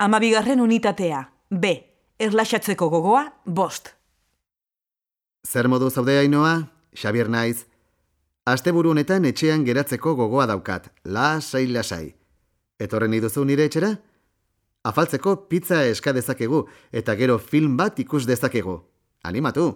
Amabigarren unitatea, B. Erlaxatzeko gogoa, bost. Zer modu zaude hainoa? Xabier naiz. Asteburu honetan etxean geratzeko gogoa daukat, lasai lasai. Etorren iduzu nire etxera? Afaltzeko pizza eska dezakegu eta gero film bat ikus dezakegu. Animatu!